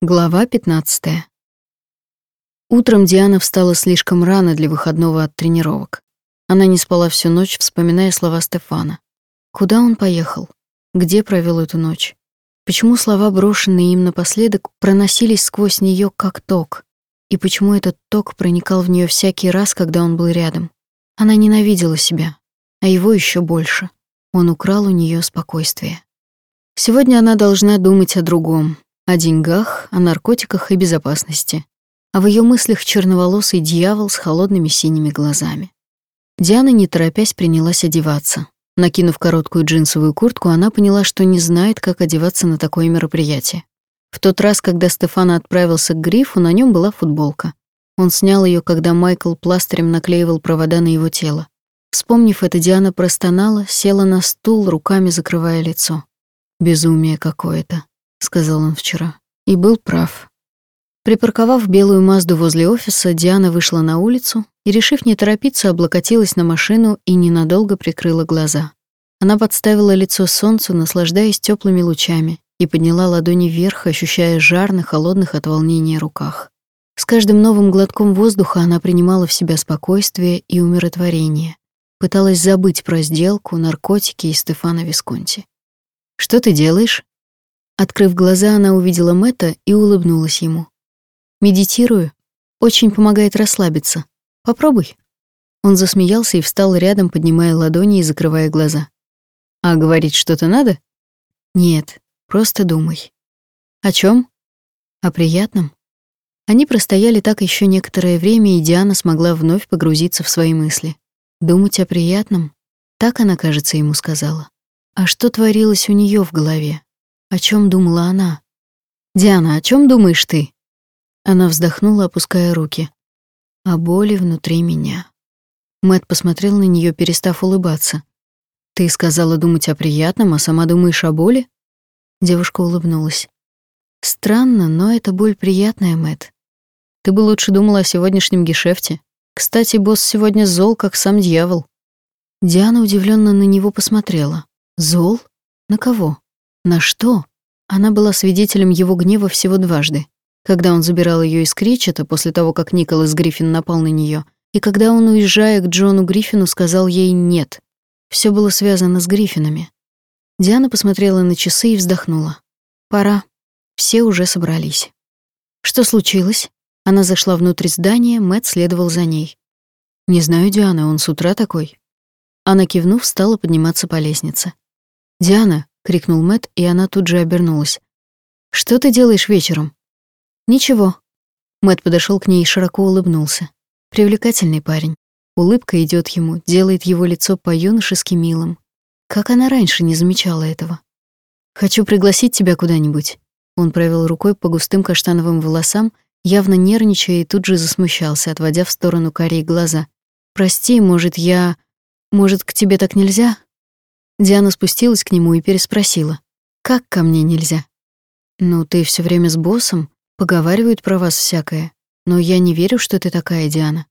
Глава 15. Утром Диана встала слишком рано для выходного от тренировок. Она не спала всю ночь, вспоминая слова Стефана. Куда он поехал? Где провел эту ночь? Почему слова, брошенные им напоследок, проносились сквозь нее как ток? И почему этот ток проникал в нее всякий раз, когда он был рядом? Она ненавидела себя, а его еще больше. Он украл у нее спокойствие. Сегодня она должна думать о другом, о деньгах, о наркотиках и безопасности. А в ее мыслях черноволосый дьявол с холодными синими глазами. Диана, не торопясь, принялась одеваться. Накинув короткую джинсовую куртку, она поняла, что не знает, как одеваться на такое мероприятие. В тот раз, когда Стефана отправился к Грифу, на нем была футболка. Он снял ее, когда Майкл пластырем наклеивал провода на его тело. Вспомнив это, Диана простонала, села на стул, руками закрывая лицо. Безумие какое-то. — сказал он вчера. И был прав. Припарковав белую Мазду возле офиса, Диана вышла на улицу и, решив не торопиться, облокотилась на машину и ненадолго прикрыла глаза. Она подставила лицо солнцу, наслаждаясь теплыми лучами, и подняла ладони вверх, ощущая жар на холодных от волнения руках. С каждым новым глотком воздуха она принимала в себя спокойствие и умиротворение, пыталась забыть про сделку, наркотики и Стефана Висконти. «Что ты делаешь?» Открыв глаза, она увидела Мэтта и улыбнулась ему. «Медитирую. Очень помогает расслабиться. Попробуй». Он засмеялся и встал рядом, поднимая ладони и закрывая глаза. «А говорить что-то надо?» «Нет, просто думай». «О чем? «О приятном». Они простояли так еще некоторое время, и Диана смогла вновь погрузиться в свои мысли. Думать о приятном? Так она, кажется, ему сказала. А что творилось у нее в голове? О чем думала она? «Диана, о чем думаешь ты?» Она вздохнула, опуская руки. О боли внутри меня. Мэт посмотрел на нее, перестав улыбаться. «Ты сказала думать о приятном, а сама думаешь о боли?» Девушка улыбнулась. «Странно, но эта боль приятная, Мэт. Ты бы лучше думала о сегодняшнем гешефте. Кстати, босс сегодня зол, как сам дьявол». Диана удивленно на него посмотрела. «Зол? На кого?» На что? Она была свидетелем его гнева всего дважды. Когда он забирал ее из Кричета после того, как Николас Гриффин напал на нее, и когда он, уезжая к Джону Гриффину, сказал ей «нет». Все было связано с Гриффинами. Диана посмотрела на часы и вздохнула. «Пора. Все уже собрались». «Что случилось?» Она зашла внутрь здания, Мэт следовал за ней. «Не знаю, Диана, он с утра такой». Она, кивнув, стала подниматься по лестнице. «Диана, крикнул Мэт, и она тут же обернулась. Что ты делаешь вечером? Ничего. Мэт подошел к ней и широко улыбнулся. Привлекательный парень. Улыбка идет ему, делает его лицо по-юношески милым. Как она раньше не замечала этого? Хочу пригласить тебя куда-нибудь. Он провел рукой по густым каштановым волосам, явно нервничая и тут же засмущался, отводя в сторону карие глаза. Прости, может, я Может, к тебе так нельзя? Диана спустилась к нему и переспросила. «Как ко мне нельзя?» «Ну, ты все время с боссом, поговаривают про вас всякое, но я не верю, что ты такая, Диана».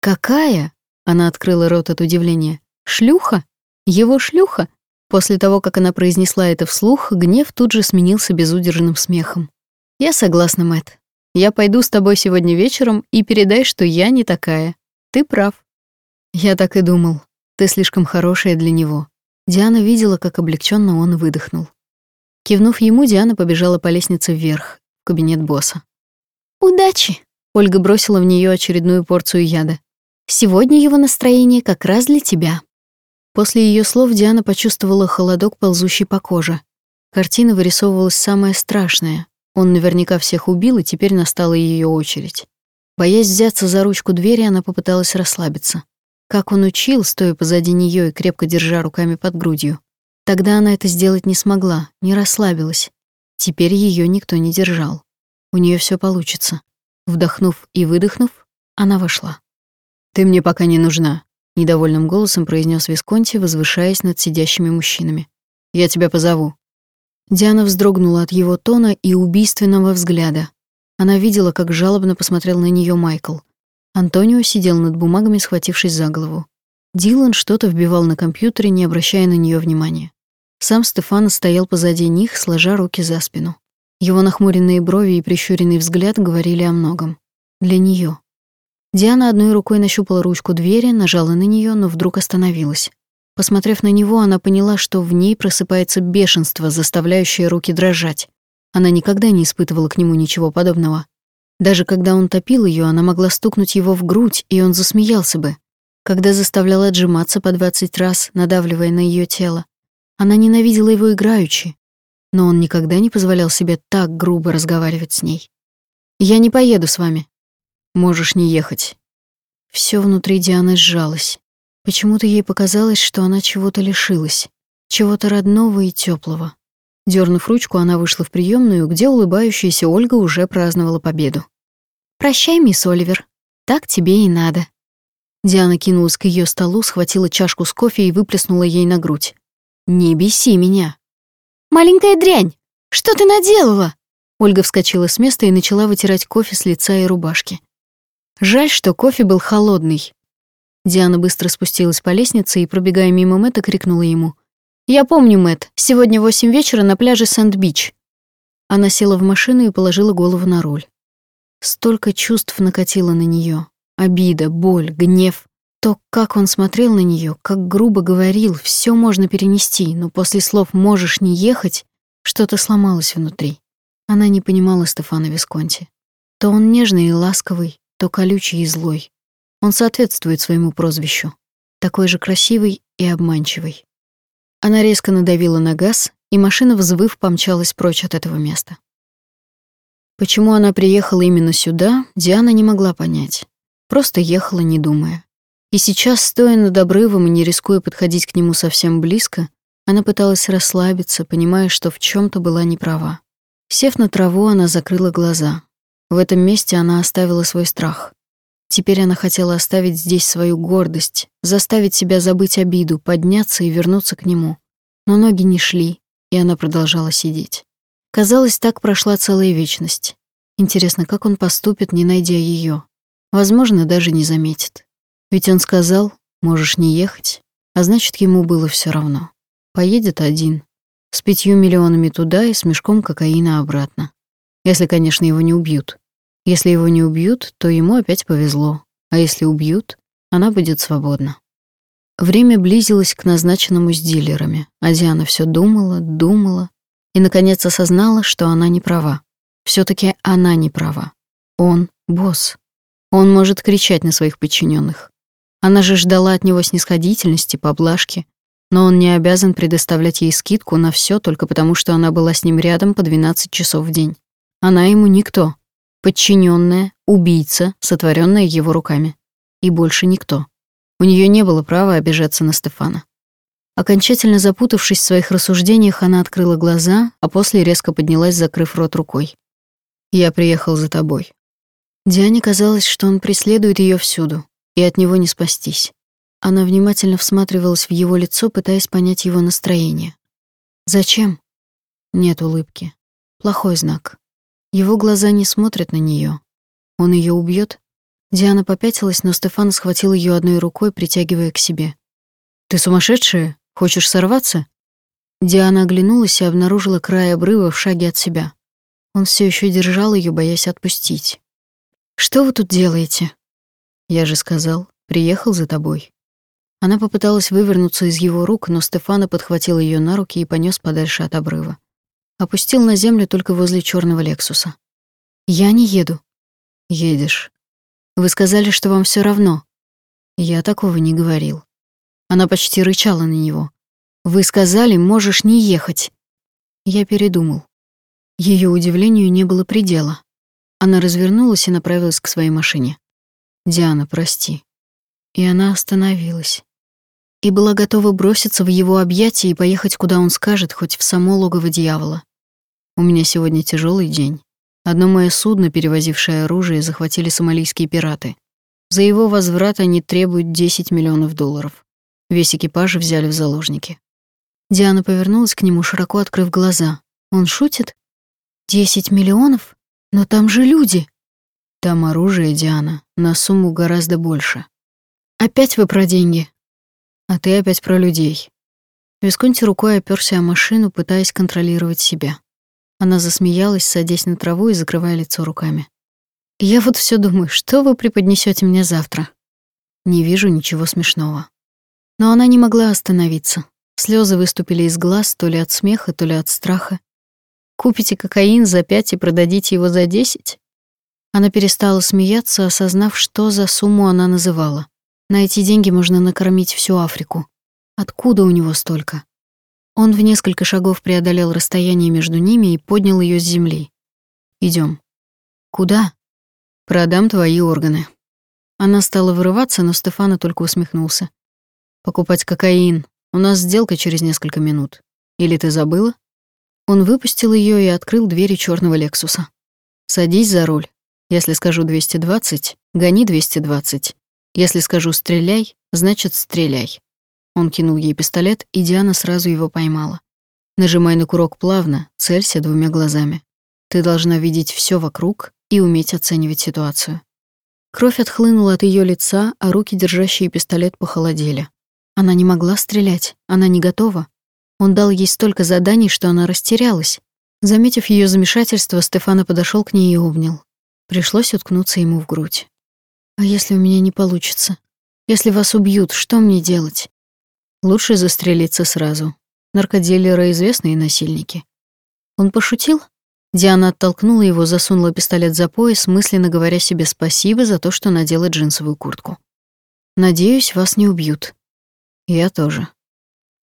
«Какая?» — она открыла рот от удивления. «Шлюха? Его шлюха?» После того, как она произнесла это вслух, гнев тут же сменился безудержным смехом. «Я согласна, Мэт. Я пойду с тобой сегодня вечером и передай, что я не такая. Ты прав». «Я так и думал. Ты слишком хорошая для него. Диана видела, как облегченно он выдохнул. Кивнув ему, Диана побежала по лестнице вверх, в кабинет босса. «Удачи!» — Ольга бросила в нее очередную порцию яда. «Сегодня его настроение как раз для тебя». После ее слов Диана почувствовала холодок, ползущий по коже. Картина вырисовывалась самая страшная. Он наверняка всех убил, и теперь настала ее очередь. Боясь взяться за ручку двери, она попыталась расслабиться. Как он учил, стоя позади нее и крепко держа руками под грудью. Тогда она это сделать не смогла, не расслабилась. Теперь ее никто не держал. У нее все получится. Вдохнув и выдохнув, она вошла. «Ты мне пока не нужна», — недовольным голосом произнес Висконти, возвышаясь над сидящими мужчинами. «Я тебя позову». Диана вздрогнула от его тона и убийственного взгляда. Она видела, как жалобно посмотрел на нее Майкл. Антонио сидел над бумагами, схватившись за голову. Дилан что-то вбивал на компьютере, не обращая на нее внимания. Сам Стефан стоял позади них, сложа руки за спину. Его нахмуренные брови и прищуренный взгляд говорили о многом. Для нее. Диана одной рукой нащупала ручку двери, нажала на нее, но вдруг остановилась. Посмотрев на него, она поняла, что в ней просыпается бешенство, заставляющее руки дрожать. Она никогда не испытывала к нему ничего подобного. Даже когда он топил ее, она могла стукнуть его в грудь, и он засмеялся бы. Когда заставлял отжиматься по двадцать раз, надавливая на ее тело. Она ненавидела его играючи, но он никогда не позволял себе так грубо разговаривать с ней. «Я не поеду с вами», Можешь не ехать. Все внутри Дианы сжалось. Почему-то ей показалось, что она чего-то лишилась, чего-то родного и теплого. Дернув ручку, она вышла в приемную, где улыбающаяся Ольга уже праздновала победу. «Прощай, мисс Оливер. Так тебе и надо». Диана кинулась к ее столу, схватила чашку с кофе и выплеснула ей на грудь. «Не беси меня». «Маленькая дрянь! Что ты наделала?» Ольга вскочила с места и начала вытирать кофе с лица и рубашки. Жаль, что кофе был холодный. Диана быстро спустилась по лестнице и, пробегая мимо Мэтта, крикнула ему. «Я помню, Мэтт, сегодня восемь вечера на пляже Сент-Бич». Она села в машину и положила голову на руль. Столько чувств накатило на нее: Обида, боль, гнев. То, как он смотрел на нее, как грубо говорил, все можно перенести, но после слов «можешь не ехать» что-то сломалось внутри. Она не понимала Стефана Висконти. То он нежный и ласковый, то колючий и злой. Он соответствует своему прозвищу. Такой же красивый и обманчивый. Она резко надавила на газ, и машина, взвыв, помчалась прочь от этого места. Почему она приехала именно сюда, Диана не могла понять. Просто ехала, не думая. И сейчас, стоя над обрывом и не рискуя подходить к нему совсем близко, она пыталась расслабиться, понимая, что в чем то была неправа. Сев на траву, она закрыла глаза. В этом месте она оставила свой страх. Теперь она хотела оставить здесь свою гордость, заставить себя забыть обиду, подняться и вернуться к нему. Но ноги не шли, и она продолжала сидеть. Казалось, так прошла целая вечность. Интересно, как он поступит, не найдя ее? Возможно, даже не заметит. Ведь он сказал, можешь не ехать, а значит, ему было все равно. Поедет один, с пятью миллионами туда и с мешком кокаина обратно. Если, конечно, его не убьют. Если его не убьют, то ему опять повезло. А если убьют, она будет свободна. Время близилось к назначенному с дилерами, а Диана все думала, думала и, наконец, осознала, что она не права. все таки она не права. Он — босс. Он может кричать на своих подчиненных. Она же ждала от него снисходительности, поблажки, но он не обязан предоставлять ей скидку на все только потому, что она была с ним рядом по 12 часов в день. Она ему никто. Подчиненная, убийца, сотворенная его руками. И больше никто. У нее не было права обижаться на Стефана. Окончательно запутавшись в своих рассуждениях, она открыла глаза, а после резко поднялась, закрыв рот рукой. «Я приехал за тобой». Диане казалось, что он преследует ее всюду, и от него не спастись. Она внимательно всматривалась в его лицо, пытаясь понять его настроение. «Зачем?» Нет улыбки. Плохой знак. Его глаза не смотрят на нее. Он ее убьет? Диана попятилась, но Стефан схватил ее одной рукой, притягивая к себе. «Ты сумасшедшая? Хочешь сорваться?» Диана оглянулась и обнаружила край обрыва в шаге от себя. Он все еще держал ее, боясь отпустить. «Что вы тут делаете?» «Я же сказал, приехал за тобой». Она попыталась вывернуться из его рук, но Стефана подхватил ее на руки и понес подальше от обрыва. Опустил на землю только возле черного Лексуса. Я не еду. Едешь. Вы сказали, что вам все равно. Я такого не говорил. Она почти рычала на него. Вы сказали, можешь не ехать. Я передумал. Ее удивлению не было предела. Она развернулась и направилась к своей машине. «Диана, прости». И она остановилась. И была готова броситься в его объятия и поехать, куда он скажет, хоть в само логово дьявола. У меня сегодня тяжелый день. Одно мое судно, перевозившее оружие, захватили сомалийские пираты. За его возврат они требуют 10 миллионов долларов. Весь экипаж взяли в заложники. Диана повернулась к нему, широко открыв глаза. Он шутит? «Десять миллионов? Но там же люди!» «Там оружие, Диана, на сумму гораздо больше». «Опять вы про деньги?» «А ты опять про людей». Висконти рукой оперся о машину, пытаясь контролировать себя. Она засмеялась, садясь на траву и закрывая лицо руками. «Я вот все думаю, что вы преподнесете мне завтра?» Не вижу ничего смешного. Но она не могла остановиться. Слезы выступили из глаз то ли от смеха, то ли от страха. «Купите кокаин за пять и продадите его за десять?» Она перестала смеяться, осознав, что за сумму она называла. На эти деньги можно накормить всю Африку. Откуда у него столько? Он в несколько шагов преодолел расстояние между ними и поднял ее с земли. Идем. Куда? Продам твои органы. Она стала вырываться, но Стефана только усмехнулся. Покупать кокаин. У нас сделка через несколько минут. Или ты забыла? Он выпустил ее и открыл двери черного Лексуса. Садись за руль. Если скажу 220, гони 220. Если скажу «стреляй», значит «стреляй». Он кинул ей пистолет, и Диана сразу его поймала. Нажимай на курок плавно, целься двумя глазами. Ты должна видеть все вокруг и уметь оценивать ситуацию. Кровь отхлынула от ее лица, а руки, держащие пистолет, похолодели. Она не могла стрелять, она не готова. Он дал ей столько заданий, что она растерялась. Заметив ее замешательство, Стефана подошел к ней и обнял. Пришлось уткнуться ему в грудь. А если у меня не получится? Если вас убьют, что мне делать? Лучше застрелиться сразу. Наркодилеры — известные насильники. Он пошутил? Диана оттолкнула его, засунула пистолет за пояс, мысленно говоря себе спасибо за то, что надела джинсовую куртку. «Надеюсь, вас не убьют». «Я тоже».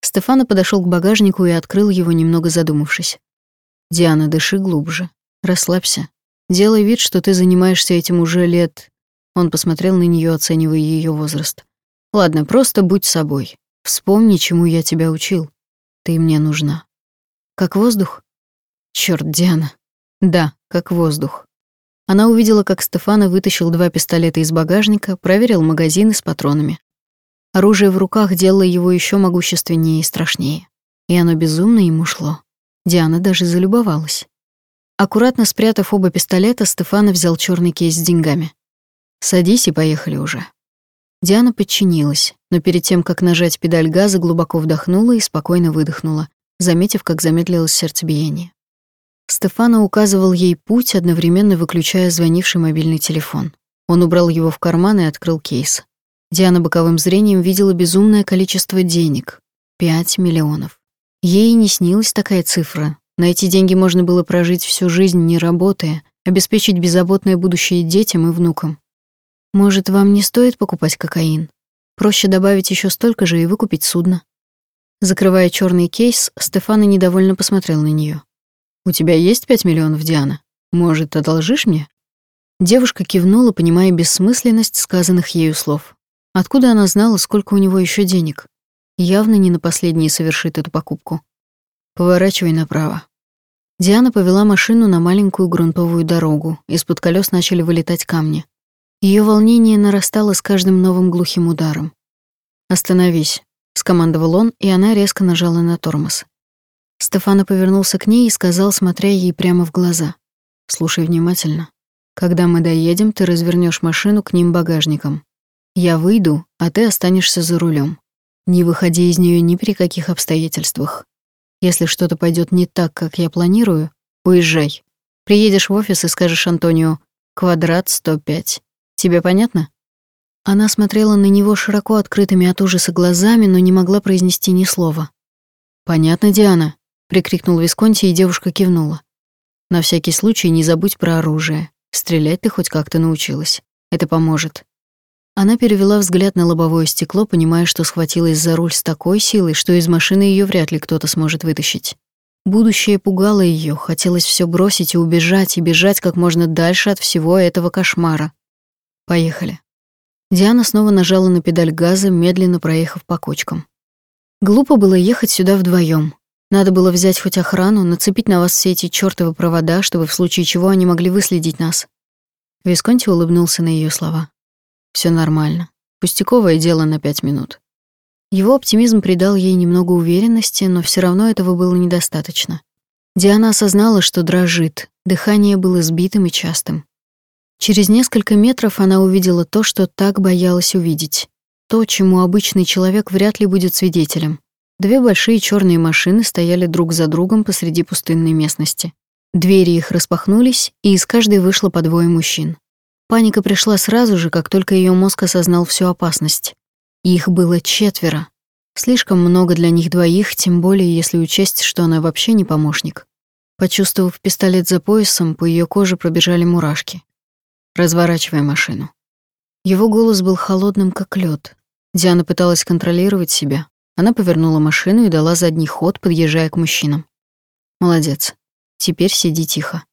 Стефана подошел к багажнику и открыл его, немного задумавшись. «Диана, дыши глубже. Расслабься. Делай вид, что ты занимаешься этим уже лет он посмотрел на нее, оценивая ее возраст. Ладно, просто будь собой. Вспомни, чему я тебя учил. Ты мне нужна. Как воздух? Черт, Диана. Да, как воздух. Она увидела, как Стефана вытащил два пистолета из багажника, проверил магазины с патронами. Оружие в руках делало его еще могущественнее и страшнее. И оно безумно ему шло. Диана даже залюбовалась. Аккуратно спрятав оба пистолета, Стефана взял черный кейс с деньгами. «Садись и поехали уже». Диана подчинилась, но перед тем, как нажать педаль газа, глубоко вдохнула и спокойно выдохнула, заметив, как замедлилось сердцебиение. Стефана указывал ей путь, одновременно выключая звонивший мобильный телефон. Он убрал его в карман и открыл кейс. Диана боковым зрением видела безумное количество денег — пять миллионов. Ей не снилась такая цифра. На эти деньги можно было прожить всю жизнь, не работая, обеспечить беззаботное будущее детям и внукам. Может, вам не стоит покупать кокаин? Проще добавить еще столько же и выкупить судно. Закрывая черный кейс, Стефана недовольно посмотрел на нее. У тебя есть пять миллионов, Диана? Может, одолжишь мне? Девушка кивнула, понимая бессмысленность сказанных ею слов. Откуда она знала, сколько у него еще денег? Явно не на последние совершит эту покупку. Поворачивай направо. Диана повела машину на маленькую грунтовую дорогу. Из-под колес начали вылетать камни. Ее волнение нарастало с каждым новым глухим ударом. «Остановись», — скомандовал он, и она резко нажала на тормоз. Стефана повернулся к ней и сказал, смотря ей прямо в глаза. «Слушай внимательно. Когда мы доедем, ты развернешь машину к ним багажником. Я выйду, а ты останешься за рулем. Не выходи из нее ни при каких обстоятельствах. Если что-то пойдет не так, как я планирую, уезжай. Приедешь в офис и скажешь Антонио «Квадрат 105». Тебе понятно?» Она смотрела на него широко открытыми от ужаса глазами, но не могла произнести ни слова. «Понятно, Диана», — прикрикнул Висконти, и девушка кивнула. «На всякий случай не забудь про оружие. Стрелять ты хоть как-то научилась. Это поможет». Она перевела взгляд на лобовое стекло, понимая, что схватилась за руль с такой силой, что из машины ее вряд ли кто-то сможет вытащить. Будущее пугало ее, хотелось все бросить и убежать, и бежать как можно дальше от всего этого кошмара. Поехали. Диана снова нажала на педаль газа, медленно проехав по кочкам. Глупо было ехать сюда вдвоем. Надо было взять хоть охрану, нацепить на вас все эти чёртовы провода, чтобы в случае чего они могли выследить нас. Висконти улыбнулся на ее слова. Все нормально. Пустяковое дело на пять минут. Его оптимизм придал ей немного уверенности, но все равно этого было недостаточно. Диана осознала, что дрожит, дыхание было сбитым и частым. Через несколько метров она увидела то, что так боялась увидеть. То, чему обычный человек вряд ли будет свидетелем. Две большие черные машины стояли друг за другом посреди пустынной местности. Двери их распахнулись, и из каждой вышло по двое мужчин. Паника пришла сразу же, как только ее мозг осознал всю опасность. Их было четверо. Слишком много для них двоих, тем более если учесть, что она вообще не помощник. Почувствовав пистолет за поясом, по ее коже пробежали мурашки. Разворачивая машину. Его голос был холодным, как лед. Диана пыталась контролировать себя. Она повернула машину и дала задний ход, подъезжая к мужчинам. Молодец. Теперь сиди тихо.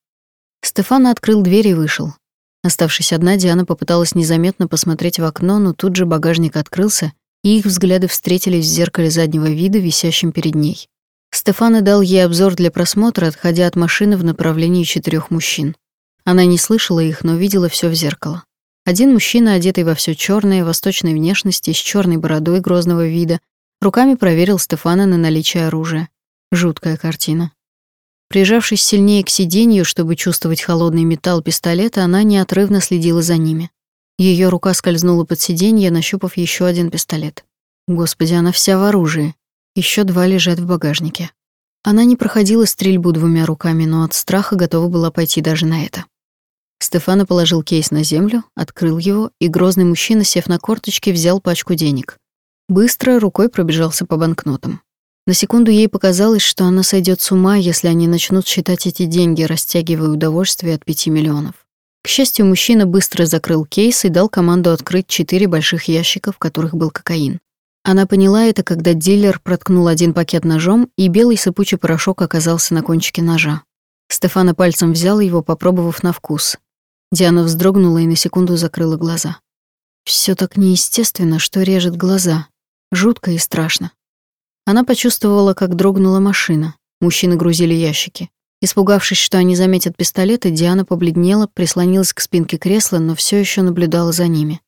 Стефан открыл дверь и вышел. Оставшись одна, Диана попыталась незаметно посмотреть в окно, но тут же багажник открылся, и их взгляды встретились в зеркале заднего вида, висящем перед ней. Стефан дал ей обзор для просмотра, отходя от машины в направлении четырех мужчин. Она не слышала их, но видела все в зеркало. Один мужчина, одетый во все черное, восточной внешности, с черной бородой грозного вида, руками проверил Стефана на наличие оружия. Жуткая картина. Прижавшись сильнее к сиденью, чтобы чувствовать холодный металл пистолета, она неотрывно следила за ними. Ее рука скользнула под сиденье, нащупав еще один пистолет. Господи, она вся в оружии. Еще два лежат в багажнике. Она не проходила стрельбу двумя руками, но от страха готова была пойти даже на это. Стефана положил кейс на землю, открыл его, и грозный мужчина, сев на корточки, взял пачку денег. Быстро рукой пробежался по банкнотам. На секунду ей показалось, что она сойдет с ума, если они начнут считать эти деньги, растягивая удовольствие от пяти миллионов. К счастью, мужчина быстро закрыл кейс и дал команду открыть четыре больших ящика, в которых был кокаин. Она поняла это, когда дилер проткнул один пакет ножом, и белый сыпучий порошок оказался на кончике ножа. Стефана пальцем взял его, попробовав на вкус. Диана вздрогнула и на секунду закрыла глаза. Все так неестественно, что режет глаза. Жутко и страшно. Она почувствовала, как дрогнула машина. Мужчины грузили ящики. Испугавшись, что они заметят пистолеты, Диана побледнела, прислонилась к спинке кресла, но все еще наблюдала за ними.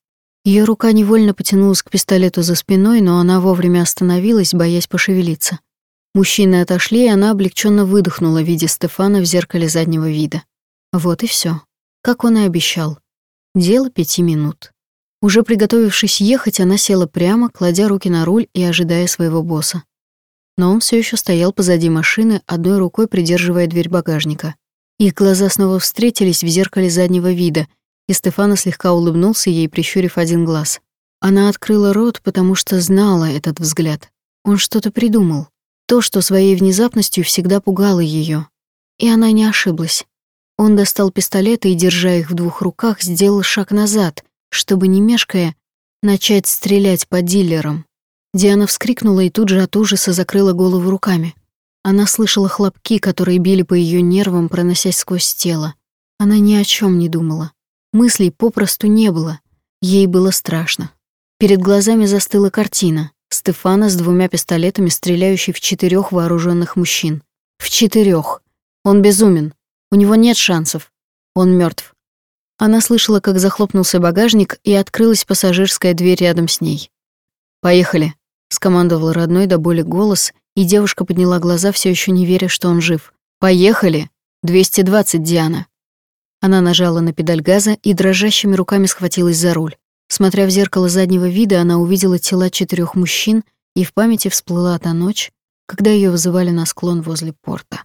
Ее рука невольно потянулась к пистолету за спиной, но она вовремя остановилась, боясь пошевелиться. Мужчины отошли, и она облегченно выдохнула, видя Стефана в зеркале заднего вида. Вот и все, Как он и обещал. Дело пяти минут. Уже приготовившись ехать, она села прямо, кладя руки на руль и ожидая своего босса но он все еще стоял позади машины, одной рукой придерживая дверь багажника. Их глаза снова встретились в зеркале заднего вида, и Стефана слегка улыбнулся ей, прищурив один глаз. Она открыла рот, потому что знала этот взгляд. Он что-то придумал. То, что своей внезапностью всегда пугало ее. И она не ошиблась. Он достал пистолеты и, держа их в двух руках, сделал шаг назад, чтобы, не мешкая, начать стрелять по дилерам. Диана вскрикнула и тут же от ужаса закрыла голову руками. Она слышала хлопки, которые били по ее нервам, проносясь сквозь тело. Она ни о чем не думала. Мыслей попросту не было. Ей было страшно. Перед глазами застыла картина. Стефана с двумя пистолетами, стреляющий в четырех вооруженных мужчин. В четырех. Он безумен. У него нет шансов. Он мертв. Она слышала, как захлопнулся багажник, и открылась пассажирская дверь рядом с ней. «Поехали», скомандовал родной до боли голос, и девушка подняла глаза, все еще не веря, что он жив. Поехали. 220, Диана. Она нажала на педаль газа и дрожащими руками схватилась за руль. Смотря в зеркало заднего вида, она увидела тела четырех мужчин, и в памяти всплыла та ночь, когда ее вызывали на склон возле порта.